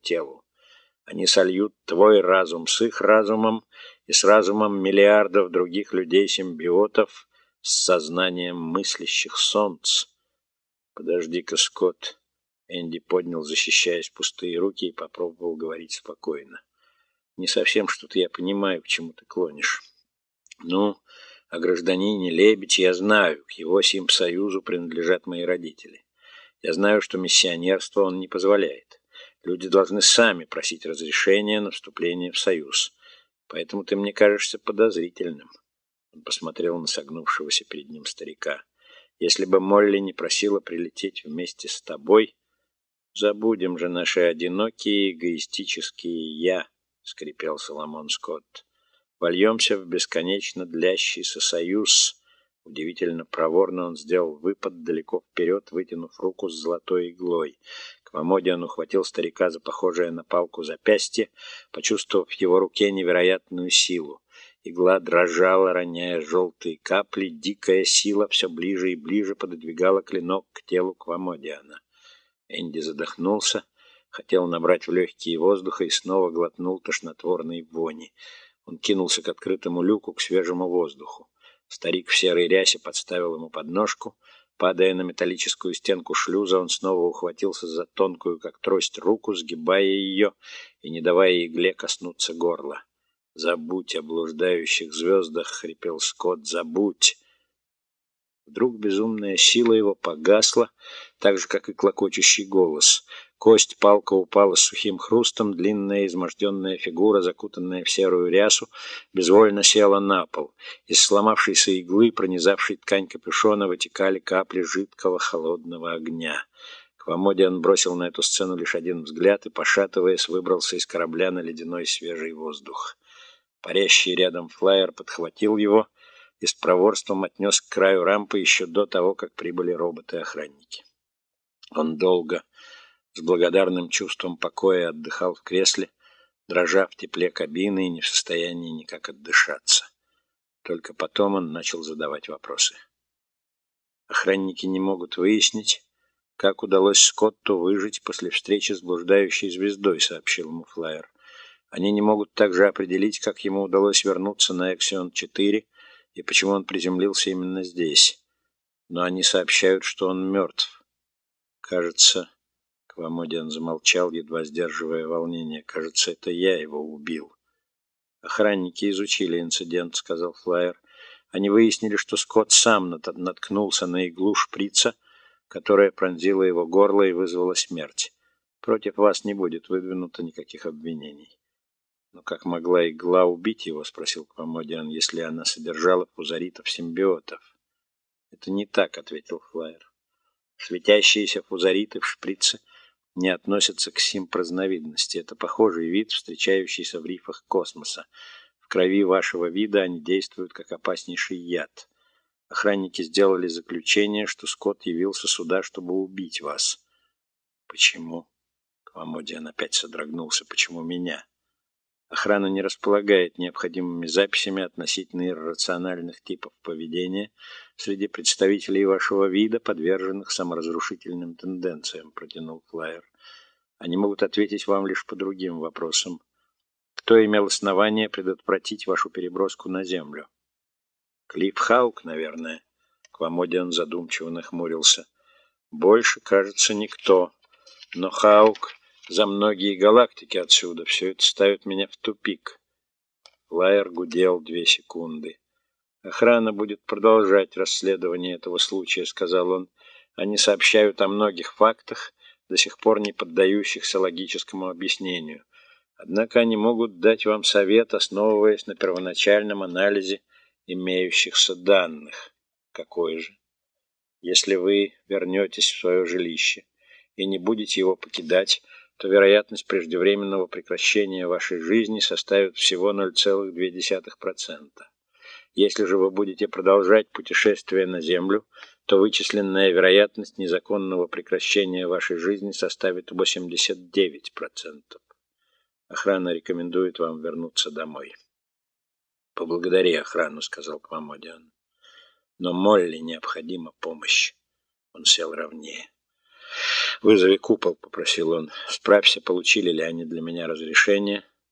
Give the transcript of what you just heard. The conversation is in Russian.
телу. Они сольют твой разум с их разумом и с разумом миллиардов других людей-симбиотов с сознанием мыслящих солнц. Подожди-ка, Скотт. Энди поднял, защищаясь пустые руки, и попробовал говорить спокойно. Не совсем что-то я понимаю, к чему ты клонишь. Ну, о гражданине Лебедь я знаю, к его симпсоюзу принадлежат мои родители. Я знаю, что миссионерство он не позволяет. Люди должны сами просить разрешения на вступление в союз. Поэтому ты мне кажешься подозрительным. Он посмотрел на согнувшегося перед ним старика. Если бы Молли не просила прилететь вместе с тобой, забудем же наши одинокие эгоистические «я», — скрипел Соломон Скотт. Вольемся в бесконечно длящийся союз. Удивительно проворно он сделал выпад далеко вперед, вытянув руку с золотой иглой. Квамодиан ухватил старика за похожее на палку запястье, почувствовав в его руке невероятную силу. Игла дрожала, роняя желтые капли. Дикая сила все ближе и ближе пододвигала клинок к телу Квамодиана. Энди задохнулся, хотел набрать в легкие воздуха и снова глотнул тошнотворной вони. Он кинулся к открытому люку, к свежему воздуху. Старик в серой рясе подставил ему подножку. Падая на металлическую стенку шлюза, он снова ухватился за тонкую, как трость, руку, сгибая ее и не давая игле коснуться горла. «Забудь о блуждающих звездах!» — хрипел Скотт. «Забудь!» Вдруг безумная сила его погасла, так же, как и клокочущий голос. Кость палка упала с сухим хрустом, длинная изможденная фигура, закутанная в серую рясу, безвольно села на пол. Из сломавшейся иглы, пронизавшей ткань капюшона, вытекали капли жидкого холодного огня. Квамодиан бросил на эту сцену лишь один взгляд и, пошатываясь, выбрался из корабля на ледяной свежий воздух. Парящий рядом флайер подхватил его — и с проворством отнес к краю рампы еще до того, как прибыли роботы-охранники. Он долго, с благодарным чувством покоя отдыхал в кресле, дрожа в тепле кабины и не в состоянии никак отдышаться. Только потом он начал задавать вопросы. Охранники не могут выяснить, как удалось Скотту выжить после встречи с блуждающей звездой, сообщил ему Флайер. Они не могут также определить, как ему удалось вернуться на Эксион-4 и почему он приземлился именно здесь. Но они сообщают, что он мертв. Кажется, Квамодиан замолчал, едва сдерживая волнение. Кажется, это я его убил. Охранники изучили инцидент, сказал Флайер. Они выяснили, что Скотт сам наткнулся на иглу шприца, которая пронзила его горло и вызвала смерть. Против вас не будет выдвинуто никаких обвинений. «Но как могла игла убить его?» — спросил Квамодиан, «если она содержала фузаритов-симбиотов». «Это не так», — ответил Флайер. «Светящиеся фузариты в шприце не относятся к симпразновидности. Это похожий вид, встречающийся в рифах космоса. В крови вашего вида они действуют как опаснейший яд. Охранники сделали заключение, что Скотт явился сюда, чтобы убить вас». «Почему?» — Квамодиан опять содрогнулся. «Почему меня?» Охрана не располагает необходимыми записями относительно иррациональных типов поведения среди представителей вашего вида, подверженных саморазрушительным тенденциям, протянул Флайер. Они могут ответить вам лишь по другим вопросам. Кто имел основание предотвратить вашу переброску на Землю? Клип Хаук, наверное. Квамодиан задумчиво нахмурился. Больше, кажется, никто. Но Хаук за многие галактики отсюда. Все это ставит меня в тупик. Лайер гудел две секунды. Охрана будет продолжать расследование этого случая, сказал он. Они сообщают о многих фактах, до сих пор не поддающихся логическому объяснению. Однако они могут дать вам совет, основываясь на первоначальном анализе имеющихся данных. Какой же? Если вы вернетесь в свое жилище и не будете его покидать, то вероятность преждевременного прекращения вашей жизни составит всего 0,2%. Если же вы будете продолжать путешествие на Землю, то вычисленная вероятность незаконного прекращения вашей жизни составит 89%. Охрана рекомендует вам вернуться домой. «Поблагодари охрану», — сказал Квамодиан. «Но Молли необходима помощь». Он сел ровнее. «Вызови купол», — попросил он. «Справься, получили ли они для меня разрешение».